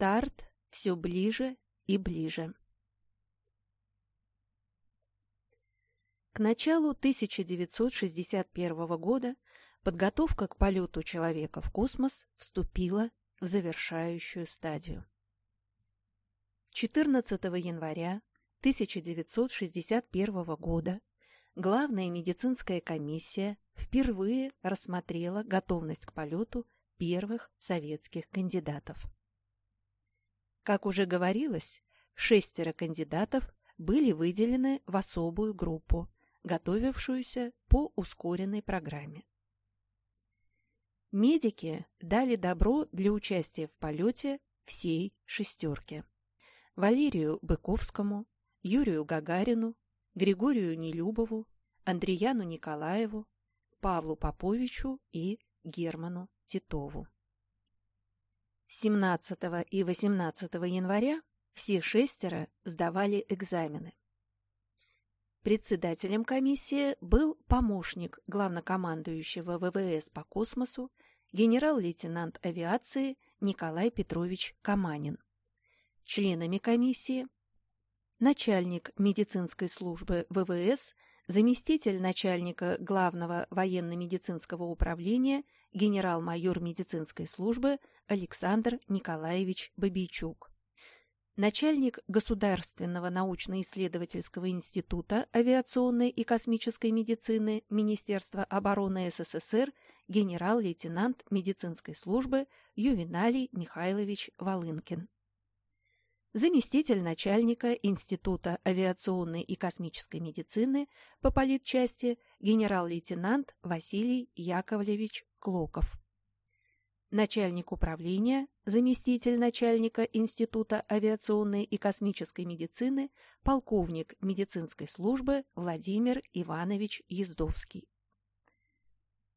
Старт все ближе и ближе. К началу 1961 года подготовка к полету человека в космос вступила в завершающую стадию. 14 января 1961 года Главная медицинская комиссия впервые рассмотрела готовность к полету первых советских кандидатов. Как уже говорилось, шестеро кандидатов были выделены в особую группу, готовившуюся по ускоренной программе. Медики дали добро для участия в полете всей шестерки. Валерию Быковскому, Юрию Гагарину, Григорию Нелюбову, Андреяну Николаеву, Павлу Поповичу и Герману Титову. 17 и 18 января все шестеро сдавали экзамены. Председателем комиссии был помощник главнокомандующего ВВС по космосу генерал-лейтенант авиации Николай Петрович Каманин. Членами комиссии начальник медицинской службы ВВС, заместитель начальника главного военно-медицинского управления, генерал-майор медицинской службы Александр Николаевич Бабийчук, начальник Государственного научно-исследовательского института авиационной и космической медицины Министерства обороны СССР генерал-лейтенант медицинской службы Ювеналий Михайлович Волынкин заместитель начальника Института авиационной и космической медицины по политчасти генерал-лейтенант Василий Яковлевич Клоков. Начальник управления, заместитель начальника Института авиационной и космической медицины, полковник медицинской службы Владимир Иванович Ездовский.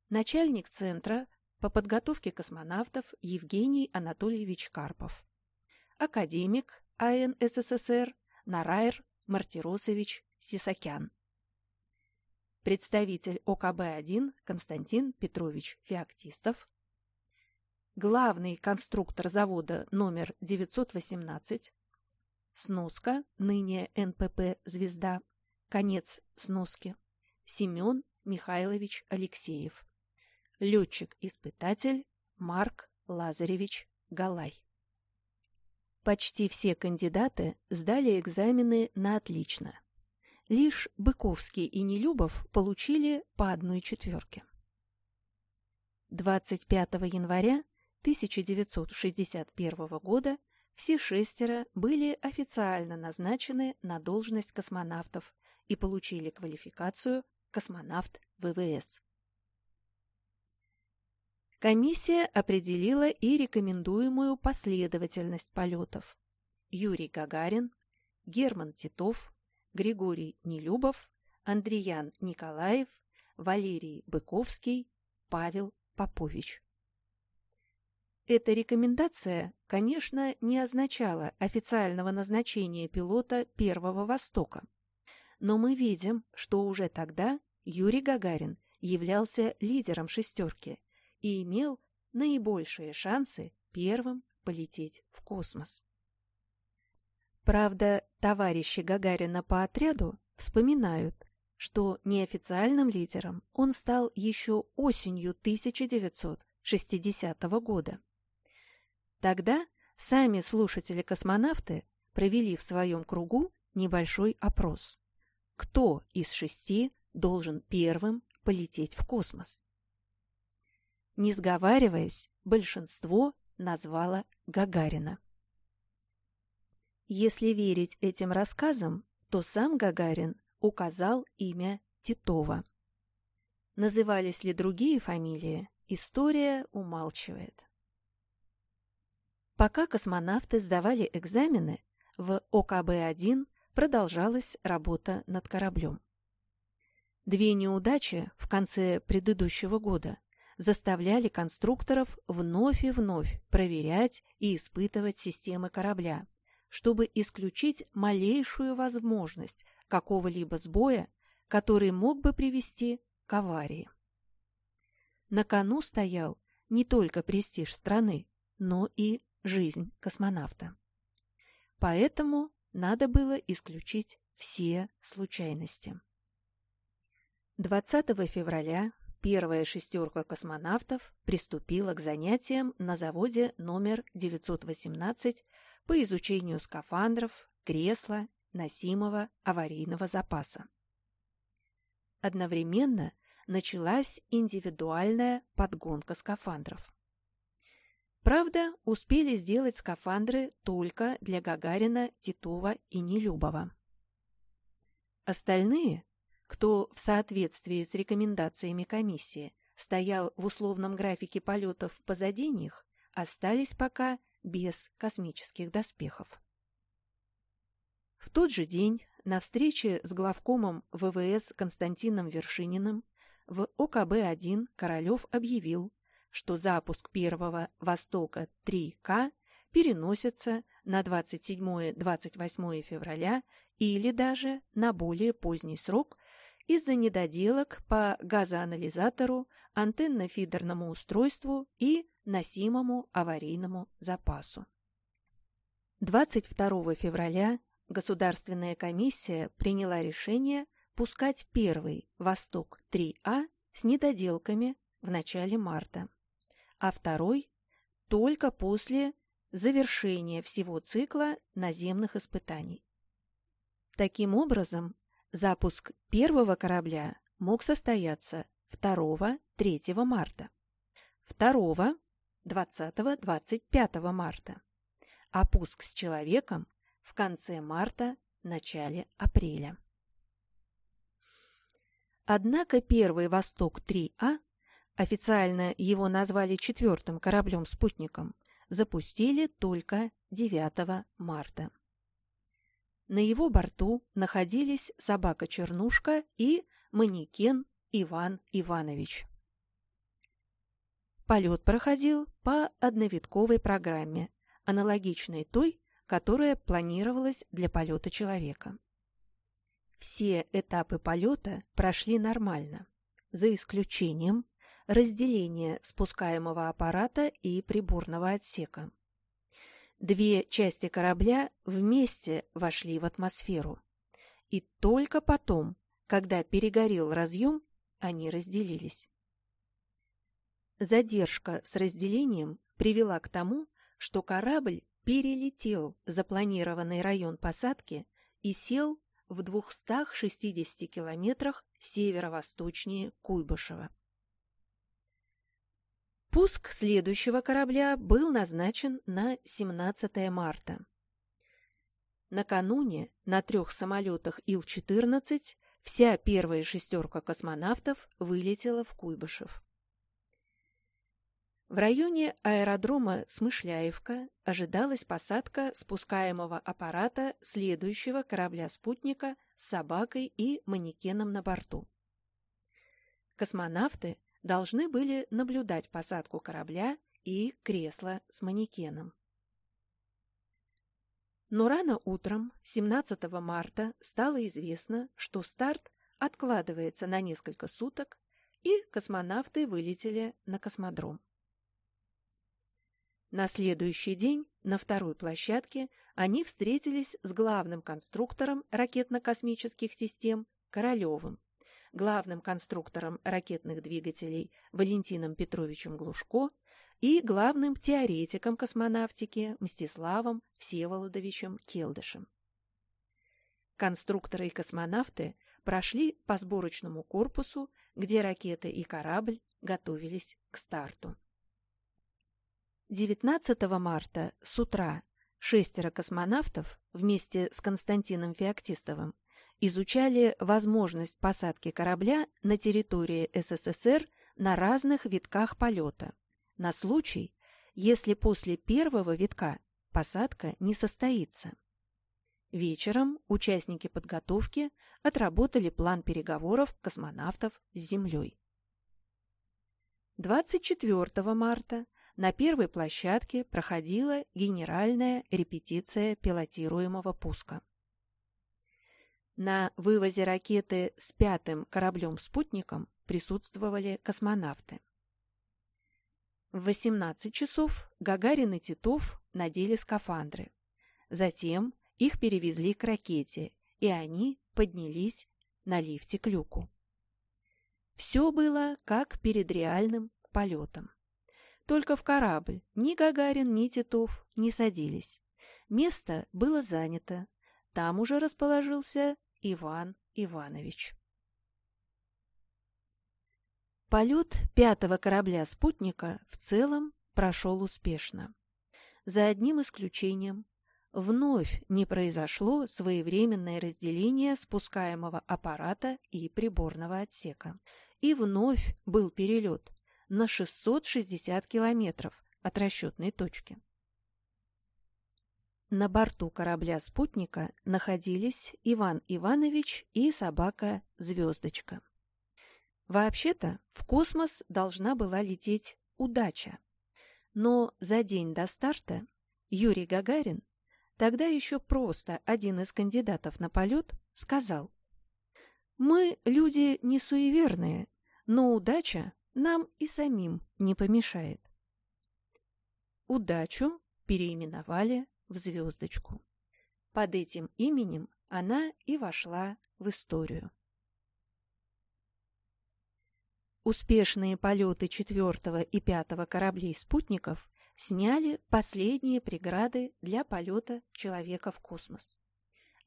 Начальник Центра по подготовке космонавтов Евгений Анатольевич Карпов. Академик, АН СССР Нараир Мартиросович Сисакян. Представитель ОКБ-1 Константин Петрович Феоктистов. Главный конструктор завода номер 918. Сноска, ныне НПП «Звезда». Конец сноски. Семен Михайлович Алексеев. Летчик-испытатель Марк Лазаревич Галай. Почти все кандидаты сдали экзамены на отлично. Лишь Быковский и Нелюбов получили по одной четверке. 25 января 1961 года все шестеро были официально назначены на должность космонавтов и получили квалификацию «космонавт ВВС». Комиссия определила и рекомендуемую последовательность полетов. Юрий Гагарин, Герман Титов, Григорий Нелюбов, Андреян Николаев, Валерий Быковский, Павел Попович. Эта рекомендация, конечно, не означала официального назначения пилота Первого Востока. Но мы видим, что уже тогда Юрий Гагарин являлся лидером «шестерки» и имел наибольшие шансы первым полететь в космос. Правда, товарищи Гагарина по отряду вспоминают, что неофициальным лидером он стал еще осенью 1960 года. Тогда сами слушатели-космонавты провели в своем кругу небольшой опрос. Кто из шести должен первым полететь в космос? Не сговариваясь, большинство назвало Гагарина. Если верить этим рассказам, то сам Гагарин указал имя Титова. Назывались ли другие фамилии, история умалчивает. Пока космонавты сдавали экзамены, в ОКБ-1 продолжалась работа над кораблем. Две неудачи в конце предыдущего года заставляли конструкторов вновь и вновь проверять и испытывать системы корабля, чтобы исключить малейшую возможность какого-либо сбоя, который мог бы привести к аварии. На кону стоял не только престиж страны, но и жизнь космонавта. Поэтому надо было исключить все случайности. 20 февраля первая шестерка космонавтов приступила к занятиям на заводе номер 918 по изучению скафандров, кресла, носимого аварийного запаса. Одновременно началась индивидуальная подгонка скафандров. Правда, успели сделать скафандры только для Гагарина, Титова и Нелюбова. Остальные, кто в соответствии с рекомендациями комиссии стоял в условном графике полетов позади них, остались пока без космических доспехов. В тот же день на встрече с главкомом ВВС Константином Вершининым в ОКБ-1 Королев объявил, что запуск первого «Востока-3К» переносится на 27-28 февраля или даже на более поздний срок из-за недоделок по газоанализатору, антенно-фидерному устройству и носимому аварийному запасу. 22 февраля Государственная комиссия приняла решение пускать первый «Восток-3А» с недоделками в начале марта, а второй только после завершения всего цикла наземных испытаний. Таким образом, запуск первого корабля мог состояться 2-3 марта, второго 20-25 марта, а пуск с человеком в конце марта, начале апреля. Однако первый «Восток-3А», официально его назвали четвертым кораблем-спутником, запустили только 9 марта. На его борту находились собака-чернушка и манекен Иван Иванович. Полет проходил по одновитковой программе, аналогичной той, которая планировалась для полета человека. Все этапы полета прошли нормально, за исключением разделения спускаемого аппарата и приборного отсека. Две части корабля вместе вошли в атмосферу, и только потом, когда перегорел разъем, они разделились. Задержка с разделением привела к тому, что корабль перелетел запланированный район посадки и сел в 260 километрах северо-восточнее Куйбышева. Пуск следующего корабля был назначен на 17 марта. Накануне на трех самолетах Ил-14 вся первая шестерка космонавтов вылетела в Куйбышев. В районе аэродрома Смышляевка ожидалась посадка спускаемого аппарата следующего корабля-спутника с собакой и манекеном на борту. Космонавты должны были наблюдать посадку корабля и кресло с манекеном. Но рано утром, 17 марта, стало известно, что старт откладывается на несколько суток, и космонавты вылетели на космодром. На следующий день на второй площадке они встретились с главным конструктором ракетно-космических систем Королевым, главным конструктором ракетных двигателей Валентином Петровичем Глушко и главным теоретиком космонавтики Мстиславом Всеволодовичем Келдышем. Конструкторы и космонавты прошли по сборочному корпусу, где ракеты и корабль готовились к старту. 19 марта с утра шестеро космонавтов вместе с Константином Феоктистовым изучали возможность посадки корабля на территории СССР на разных витках полета, на случай, если после первого витка посадка не состоится. Вечером участники подготовки отработали план переговоров космонавтов с Землей. 24 марта на первой площадке проходила генеральная репетиция пилотируемого пуска. На вывозе ракеты с пятым кораблем-спутником присутствовали космонавты. В 18 часов Гагарин и Титов надели скафандры. Затем их перевезли к ракете, и они поднялись на лифте к люку. Все было как перед реальным полетом. Только в корабль ни Гагарин, ни Титов не садились. Место было занято. Там уже расположился Иван Иванович. Полет пятого корабля-спутника в целом прошел успешно. За одним исключением. Вновь не произошло своевременное разделение спускаемого аппарата и приборного отсека. И вновь был перелет на 660 километров от расчетной точки. На борту корабля-спутника находились Иван Иванович и собака Звездочка. Вообще-то в космос должна была лететь удача. Но за день до старта Юрий Гагарин, тогда еще просто один из кандидатов на полет, сказал «Мы люди не суеверные, но удача нам и самим не помешает». Удачу переименовали в звездочку. Под этим именем она и вошла в историю. Успешные полеты четвертого и пятого кораблей-спутников сняли последние преграды для полета человека в космос.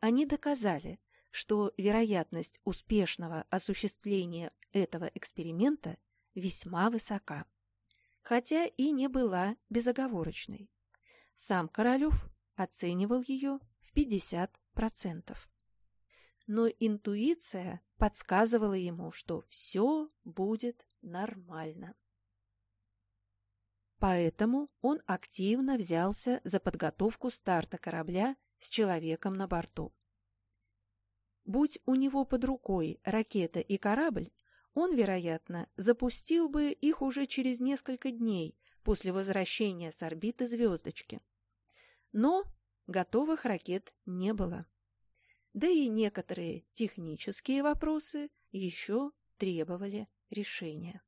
Они доказали, что вероятность успешного осуществления этого эксперимента весьма высока, хотя и не была безоговорочной. Сам Королев оценивал ее в 50% но интуиция подсказывала ему, что все будет нормально. Поэтому он активно взялся за подготовку старта корабля с человеком на борту. Будь у него под рукой ракета и корабль, он, вероятно, запустил бы их уже через несколько дней после возвращения с орбиты звездочки. Но готовых ракет не было да и некоторые технические вопросы еще требовали решения.